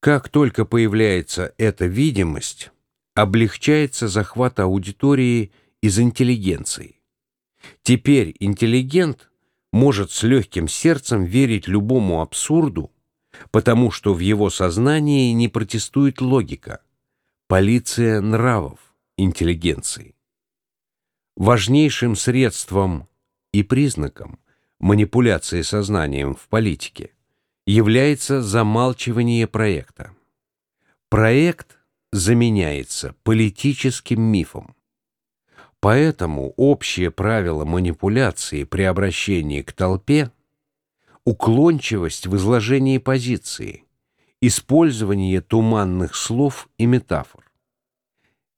Как только появляется эта видимость, облегчается захват аудитории из интеллигенции. Теперь интеллигент может с легким сердцем верить любому абсурду, потому что в его сознании не протестует логика, полиция нравов интеллигенции. Важнейшим средством и признаком манипуляции сознанием в политике является замалчивание проекта. Проект заменяется политическим мифом. Поэтому общее правило манипуляции при обращении к толпе – уклончивость в изложении позиции, использование туманных слов и метафор.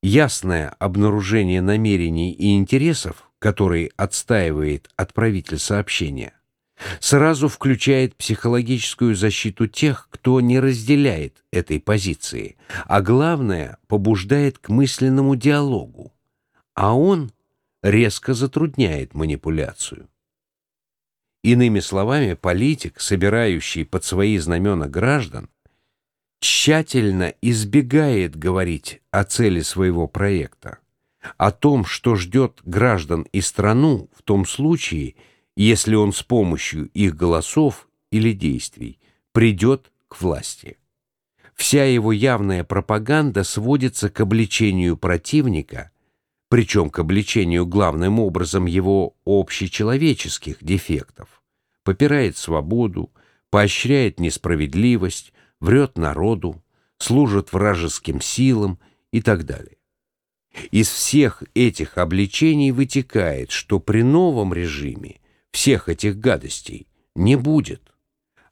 Ясное обнаружение намерений и интересов, которые отстаивает отправитель сообщения, сразу включает психологическую защиту тех, кто не разделяет этой позиции, а главное, побуждает к мысленному диалогу, а он резко затрудняет манипуляцию. Иными словами, политик, собирающий под свои знамена граждан, тщательно избегает говорить о цели своего проекта, о том, что ждет граждан и страну в том случае, если он с помощью их голосов или действий придет к власти. Вся его явная пропаганда сводится к обличению противника, причем к обличению главным образом его общечеловеческих дефектов, попирает свободу, поощряет несправедливость, врет народу, служит вражеским силам и так далее. Из всех этих обличений вытекает, что при новом режиме всех этих гадостей не будет,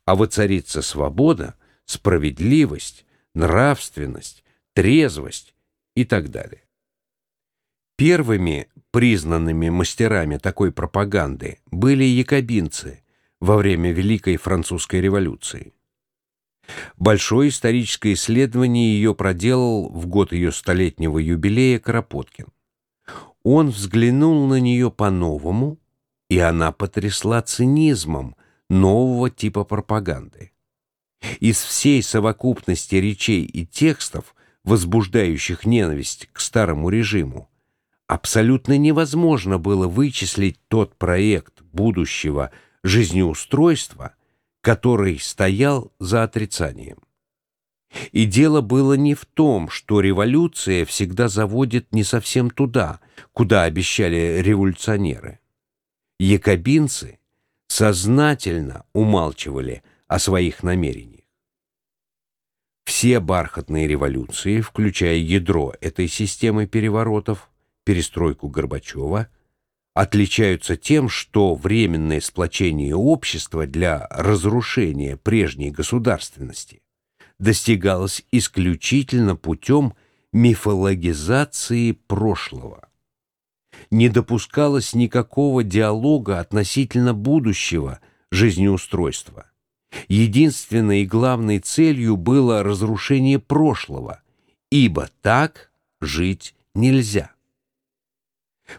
а воцарится свобода, справедливость, нравственность, трезвость и так далее. Первыми признанными мастерами такой пропаганды были якобинцы во время Великой Французской революции. Большое историческое исследование ее проделал в год ее столетнего юбилея Кропоткин. Он взглянул на нее по-новому, и она потрясла цинизмом нового типа пропаганды. Из всей совокупности речей и текстов, возбуждающих ненависть к старому режиму, абсолютно невозможно было вычислить тот проект будущего жизнеустройства, который стоял за отрицанием. И дело было не в том, что революция всегда заводит не совсем туда, куда обещали революционеры. Якобинцы сознательно умалчивали о своих намерениях. Все бархатные революции, включая ядро этой системы переворотов, перестройку Горбачева – отличаются тем, что временное сплочение общества для разрушения прежней государственности достигалось исключительно путем мифологизации прошлого. Не допускалось никакого диалога относительно будущего жизнеустройства. Единственной и главной целью было разрушение прошлого, ибо так жить нельзя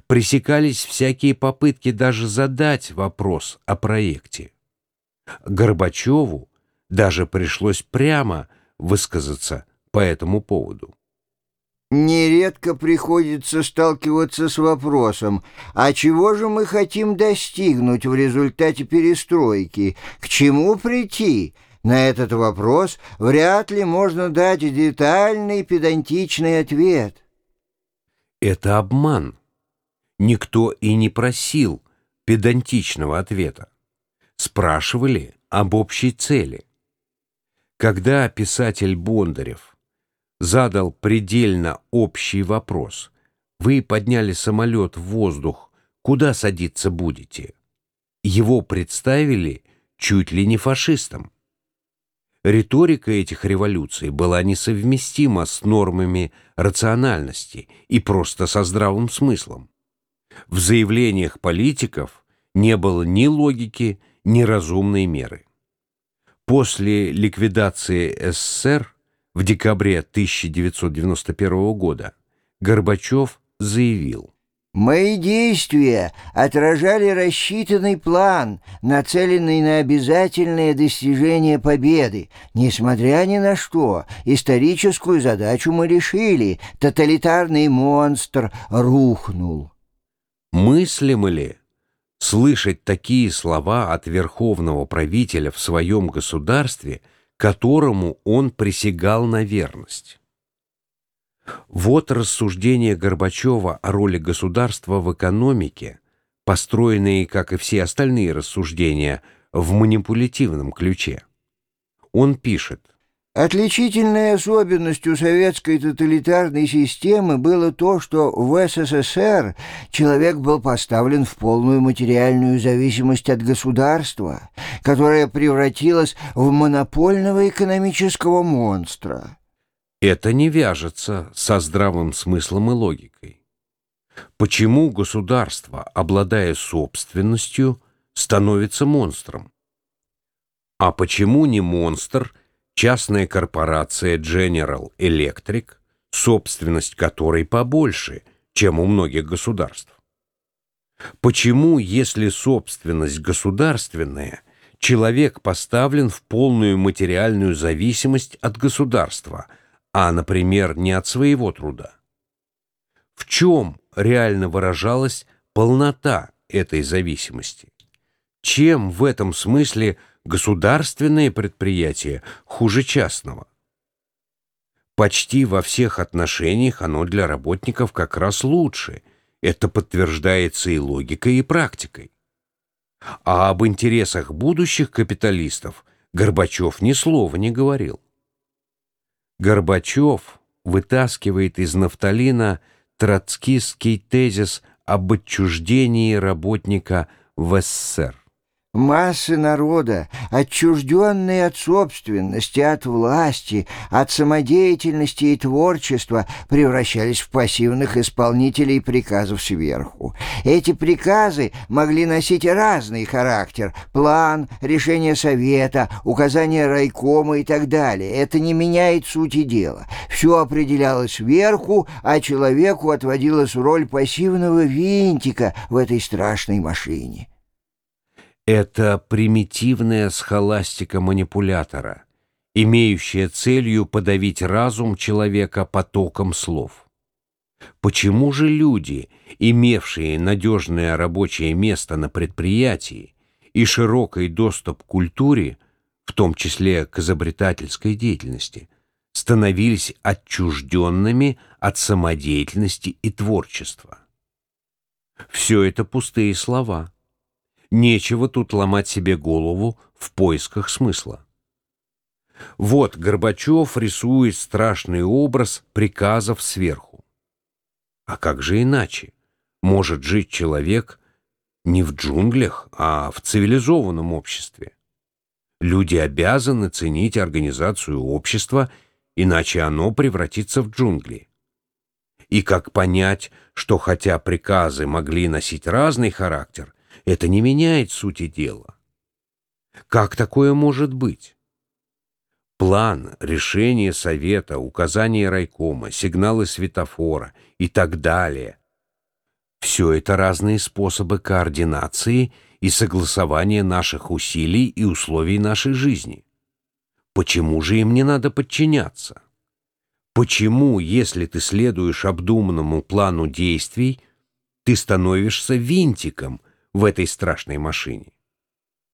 пресекались всякие попытки даже задать вопрос о проекте. Горбачеву даже пришлось прямо высказаться по этому поводу. Нередко приходится сталкиваться с вопросом, а чего же мы хотим достигнуть в результате перестройки, к чему прийти? На этот вопрос вряд ли можно дать детальный педантичный ответ. Это обман никто и не просил педантичного ответа. Спрашивали об общей цели. Когда писатель Бондарев задал предельно общий вопрос, вы подняли самолет в воздух, куда садиться будете? Его представили чуть ли не фашистом. Риторика этих революций была несовместима с нормами рациональности и просто со здравым смыслом. В заявлениях политиков не было ни логики, ни разумной меры. После ликвидации СССР в декабре 1991 года Горбачев заявил, Мои действия отражали рассчитанный план, нацеленный на обязательное достижение победы. Несмотря ни на что, историческую задачу мы решили. Тоталитарный монстр рухнул. Мыслимо ли слышать такие слова от верховного правителя в своем государстве, которому он присягал на верность? Вот рассуждения Горбачева о роли государства в экономике, построенные, как и все остальные рассуждения, в манипулятивном ключе. Он пишет, Отличительной особенностью советской тоталитарной системы было то, что в СССР человек был поставлен в полную материальную зависимость от государства, которое превратилось в монопольного экономического монстра. Это не вяжется со здравым смыслом и логикой. Почему государство, обладая собственностью, становится монстром? А почему не монстр, частная корпорация General Electric, собственность которой побольше, чем у многих государств? Почему, если собственность государственная, человек поставлен в полную материальную зависимость от государства – а, например, не от своего труда. В чем реально выражалась полнота этой зависимости? Чем в этом смысле государственное предприятие хуже частного? Почти во всех отношениях оно для работников как раз лучше. Это подтверждается и логикой, и практикой. А об интересах будущих капиталистов Горбачев ни слова не говорил. Горбачев вытаскивает из нафталина троцкистский тезис об отчуждении работника в СССР. Массы народа, отчужденные от собственности, от власти, от самодеятельности и творчества, превращались в пассивных исполнителей приказов сверху. Эти приказы могли носить разный характер – план, решение совета, указания райкома и так далее. Это не меняет сути дела. Все определялось сверху, а человеку отводилась роль пассивного винтика в этой страшной машине. Это примитивная схоластика манипулятора, имеющая целью подавить разум человека потоком слов. Почему же люди, имевшие надежное рабочее место на предприятии и широкий доступ к культуре, в том числе к изобретательской деятельности, становились отчужденными от самодеятельности и творчества? Все это пустые слова. Нечего тут ломать себе голову в поисках смысла. Вот Горбачев рисует страшный образ приказов сверху. А как же иначе? Может жить человек не в джунглях, а в цивилизованном обществе. Люди обязаны ценить организацию общества, иначе оно превратится в джунгли. И как понять, что хотя приказы могли носить разный характер, это не меняет сути дела. Как такое может быть? План, решение совета, указания райкома, сигналы светофора и так далее. Все это разные способы координации и согласования наших усилий и условий нашей жизни. Почему же им не надо подчиняться? Почему, если ты следуешь обдуманному плану действий, ты становишься винтиком – в этой страшной машине.